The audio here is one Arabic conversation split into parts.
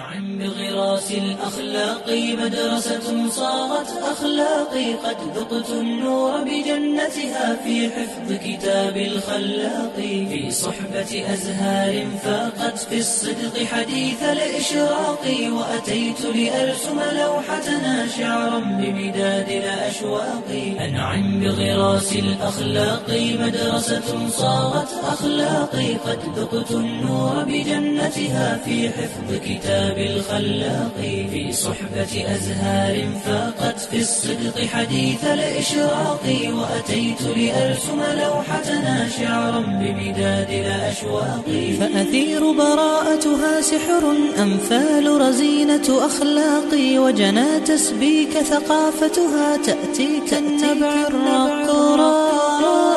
أنعم بغراس الأخلاق مدرسة صارت أخلاقي قد ذقت النور بجنتها في حفظ كتاب الخلاق. في صحبة أزهار فاقت في الصدق حديث الإشراق وأتيت لأرسم لوحتنا شعرا بمداد الأشواق. أنعم بغراس الأخلاق مدرسة صارت أخلاقي قد ذقت النور بجنتها في حفظ كتاب الخلاق في صحبة أزهار فاقت في الصدق حديث الإشراق وأتيت لأرسم لوحتنا شعرا بمداد الأشواق فأثير براءتها سحر أمثال رزينة أخلاقي وجنى تسبيك ثقافتها تأتيك النبع الرقراق.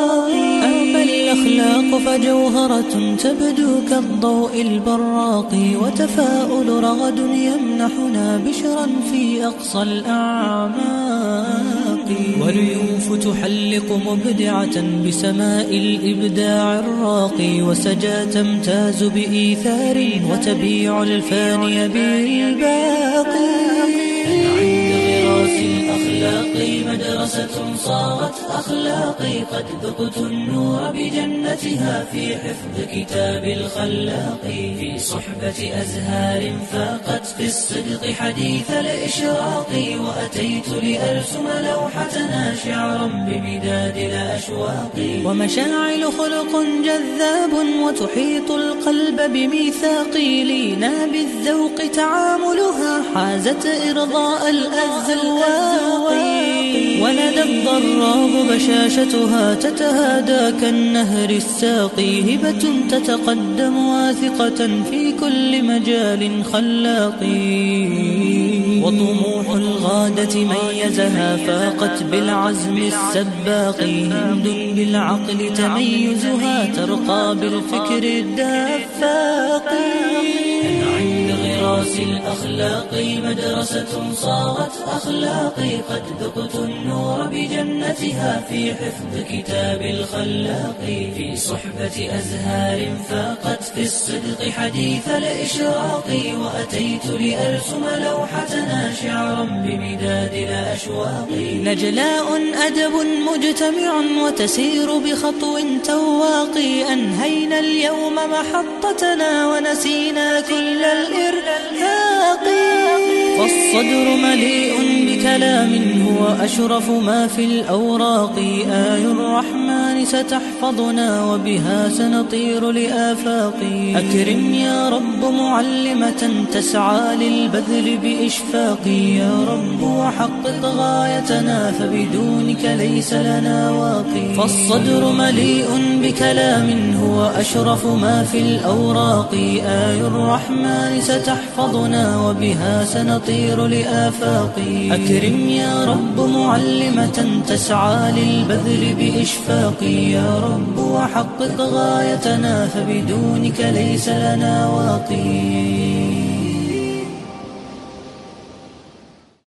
فجوهرة تبدو كالضوء البراق وتفاؤل رغد يمنحنا بشرا في أقصى الأعماق. وليوف تحلق مبدعة بسماء الإبداع الراقي وسجا تمتاز بإيثار وتبيع الفاني بالباقي. الأخلاق مدرسة صارت أخلاقي. قد ذقت النور بجنتها في حفظ كتاب الخلاق. في صحبة أزهار فاقت في الصدق حديث الإشراق. وأتيت لأرسم لوحتنا شعرا بمداد الأشواق. ومشاعل خلق جذاب وتحيط القلب بميثاقي لينا بالذوق تعاملها. حازت إرضاء ولدى الضراب بشاشتها تتهادى كالنهر الساقي. هبة تتقدم واثقة في كل مجال خلاقي وطموح الغادة ميزها فاقت بالعزم السباق. هند بالعقل تميزها ترقى بالفكر الدفاق. غراس الأخلاق مدرسة صارت أخلاقي قد ذقت النور. بجنتها في حفظ كتاب الخلاق في صحبة أزهار فاقت في الصدق حديث الإشراق. وأتيت لأرسم لوحتنا شعرا بمداد الأشواق. نجلاء أدب مجتمع وتسير بخطو تواقي أنهينا اليوم محطتنا ونسينا كل الإرهاق. فالصدر مليء بكلام هو أشرف ما في الأوراق. آي الرحمن ستحفظنا وبها سنطير لآفاق. أكرم يا رب معلمة تسعى للبذل بإشفاق. يا رب وحقق غايتنا فبدونك ليس لنا واقي. فالصدر مليء بكلام هو أشرف ما في الأوراق. آي الرحمن ستحفظنا وبها سنطير لآفاق. أكرم يا رب معلمة تسعى للبذل بإشفاق يا رب وحقق غايتنا فبدونك ليس لنا واقي.